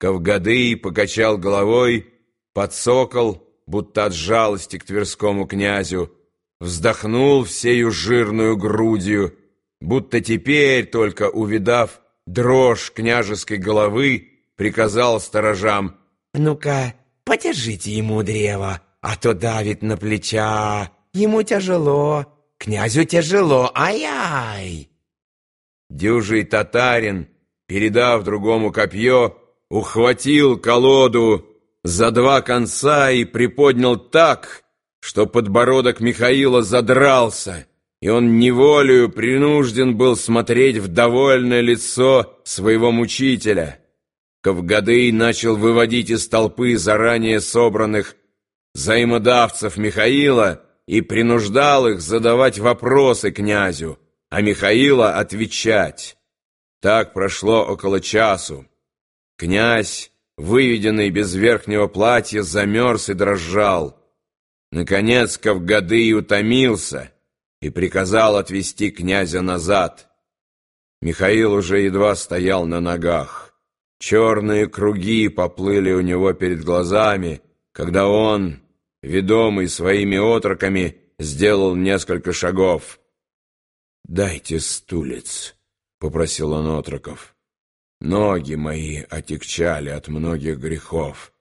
Кавгадый покачал головой, подсокол, будто от жалости к тверскому князю, вздохнул всею жирную грудью, будто теперь, только увидав дрожь княжеской головы, приказал сторожам «Ну-ка, подержите ему древо, а то давит на плеча, ему тяжело, князю тяжело, ай-ай!» Дюжий татарин, передав другому копье, ухватил колоду за два конца и приподнял так, что подбородок Михаила задрался, и он неволею принужден был смотреть в довольное лицо своего мучителя. Кавгадый начал выводить из толпы заранее собранных взаимодавцев Михаила и принуждал их задавать вопросы князю, а Михаила отвечать. Так прошло около часу. Князь, выведенный без верхнего платья, замерз и дрожал. Наконец Кавгадый утомился и приказал отвести князя назад. Михаил уже едва стоял на ногах. Черные круги поплыли у него перед глазами, когда он, ведомый своими отроками, сделал несколько шагов. «Дайте стулец», — попросил он отроков. Ноги мои отягчали от многих грехов.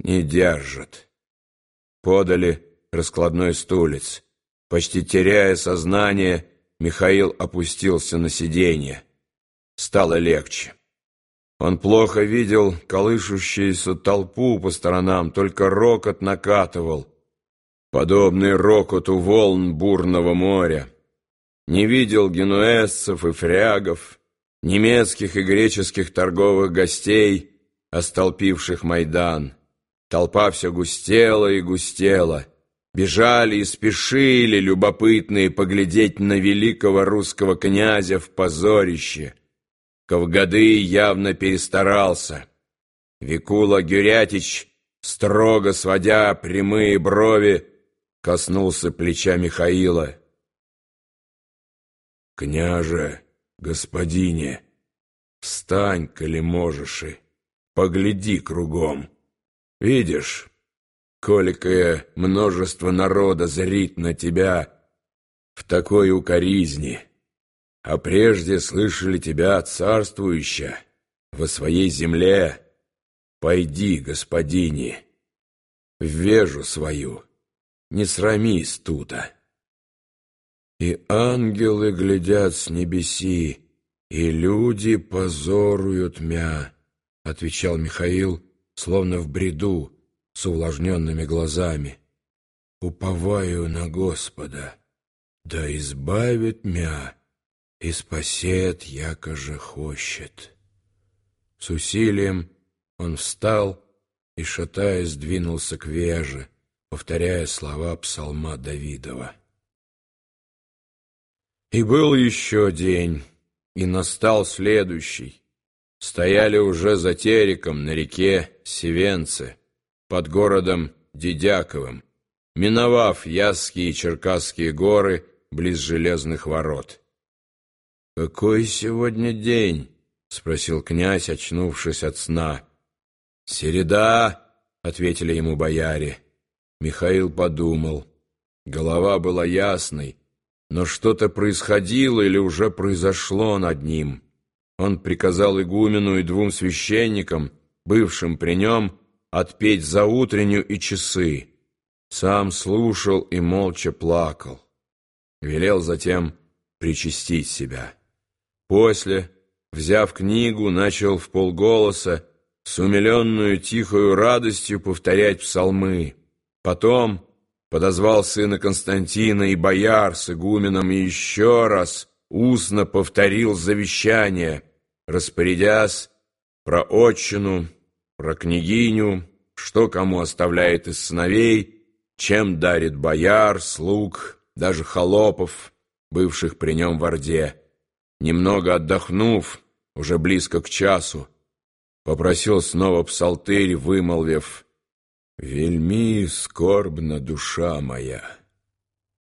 Не держат. Подали раскладной стулец. Почти теряя сознание, Михаил опустился на сиденье. Стало легче. Он плохо видел колышущуюся толпу по сторонам, только рокот накатывал, подобный рокоту волн бурного моря. Не видел генуэзцев и фрягов, немецких и греческих торговых гостей, остолпивших Майдан. Толпа все густела и густела. Бежали и спешили любопытные поглядеть на великого русского князя в позорище. Кавгады явно перестарался. Викула Гюрятич, строго сводя прямые брови, коснулся плеча Михаила. «Княже!» «Господине, встань, коли можешь, и погляди кругом. Видишь, коликое множество народа зрит на тебя в такой укоризни, а прежде слышали тебя царствующая во своей земле. Пойди, господине, в вежу свою, не срамись тута». И ангелы глядят с небеси, и люди позоруют мя, — отвечал Михаил, словно в бреду, с увлажненными глазами. Уповаю на Господа, да избавит мя, и спасет, яко же хочет. С усилием он встал и, шатаясь, двинулся к веже, повторяя слова псалма Давидова. И был еще день, и настал следующий. Стояли уже за Тереком на реке Севенце, под городом Дедяковым, миновав Ясские и Черкасские горы близ Железных ворот. «Какой сегодня день?» — спросил князь, очнувшись от сна. «Середа!» — ответили ему бояре. Михаил подумал. Голова была ясной, но что-то происходило или уже произошло над ним. Он приказал игумену и двум священникам, бывшим при нем, отпеть за утреннюю и часы. Сам слушал и молча плакал. Велел затем причастить себя. После, взяв книгу, начал в полголоса с умиленную тихою радостью повторять псалмы. Потом подозвал сына Константина и бояр с игуменом и еще раз устно повторил завещание, распорядясь про отчину, про княгиню, что кому оставляет из сыновей, чем дарит бояр, слуг, даже холопов, бывших при нем в Орде. Немного отдохнув, уже близко к часу, попросил снова псалтырь, вымолвив — Вельми скорбна душа моя.